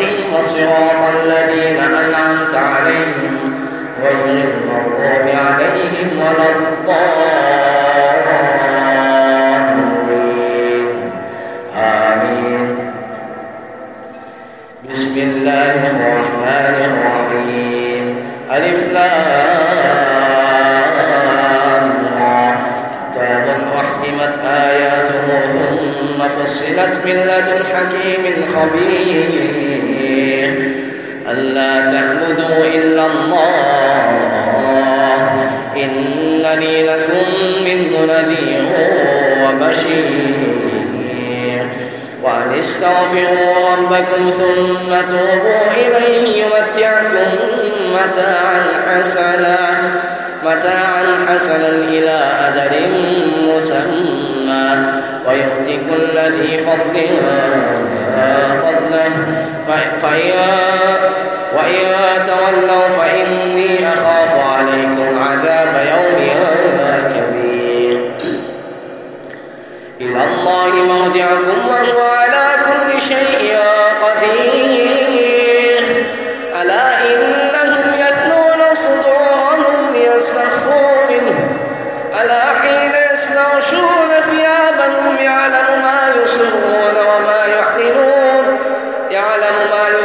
المستقيم صراط الذين أنعمت عليهم غير المغضوب عليهم ولا الضالين. آمين. بسم الله الرحمن الرحيم. ألف أحكمت آياته ثم فصلت من لدن حكيم خبير. استغفروا ربكم ثم توبوا إليه يمتعكم متاعا حسنا متاعا حسنا إلى أجل مسمى. ويؤتي كل ذي فضل فضله فإن وإن تولوا فإني أخاف عليكم عذاب يوم كبير. إلى الله مرجعكم وهو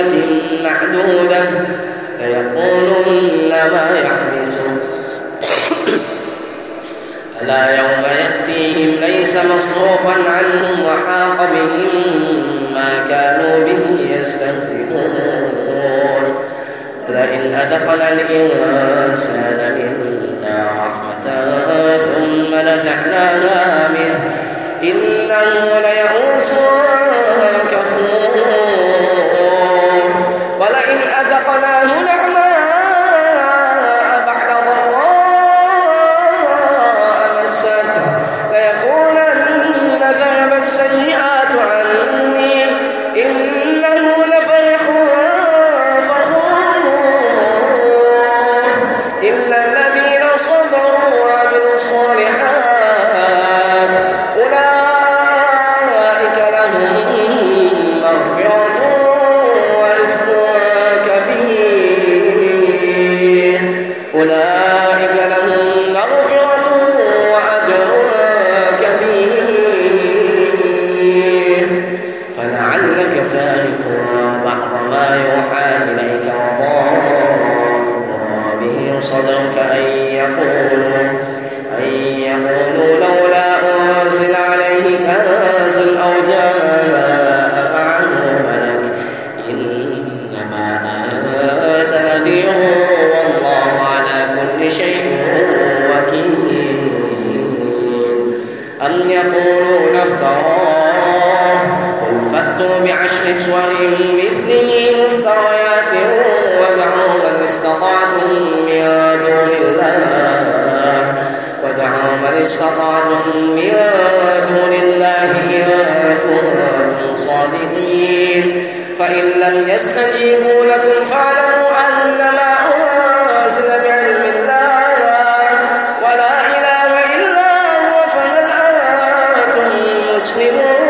أمة معدودة ليقولن ما يحبسه ألا يوم يأتيهم ليس مصروفا عنهم وحاق بهم ما كانوا به يستهزئون. ولئن أذقنا الإنسان منا رحمة ثم نزعناها منه إنه ليئوس أولئك استطعتم من دون الله. ودعوا من استطعتم من دون الله إن كنتم صادقين. فإن لم يستجيبوا لكم فاعلموا أنما أنزل بعلم الله. ولا إله إلا هو فهل أنتم مسلمون؟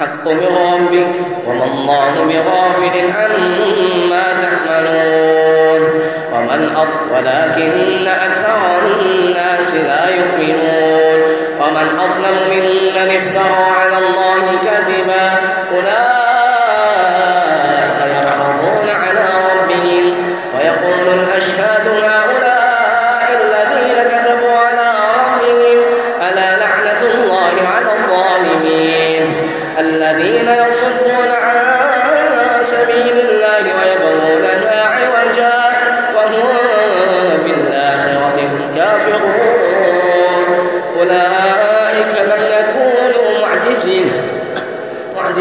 حق من ربك وما الله بغافل عما تعملون. ومن أض ولكن أكثر الناس لا يؤمنون. ومن أظلم ممن افترى على الله كذبا أولئك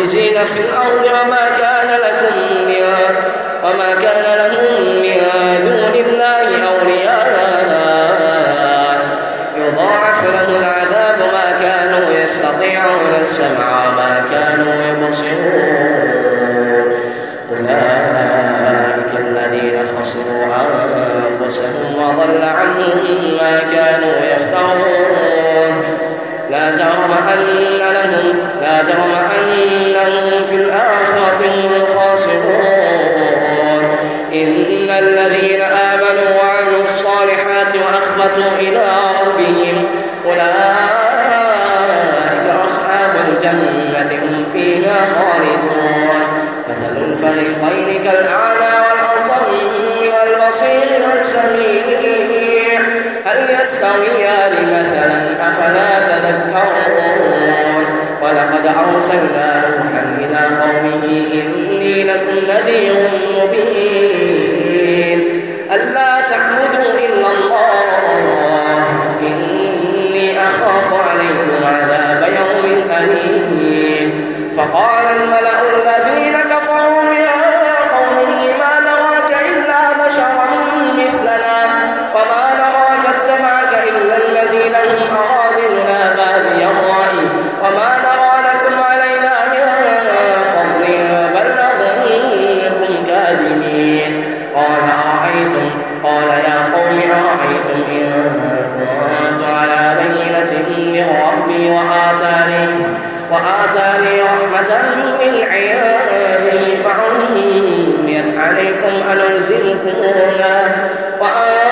معجزين في الأرض وما وأخبتوا إلى ربهم. أولئك أصحاب الجنة هم فيها خالدون. مثل الفريقين كالأعمى والأصم والبصير والسميع. هل يستويان مثلا؟ أفلا تذكرون. ولقد أرسلنا نوحا إلى قومه إني لكم نذير مبين. وآتاني رحمة من عنده فعميت عليكم أنلزمكموها وأنتم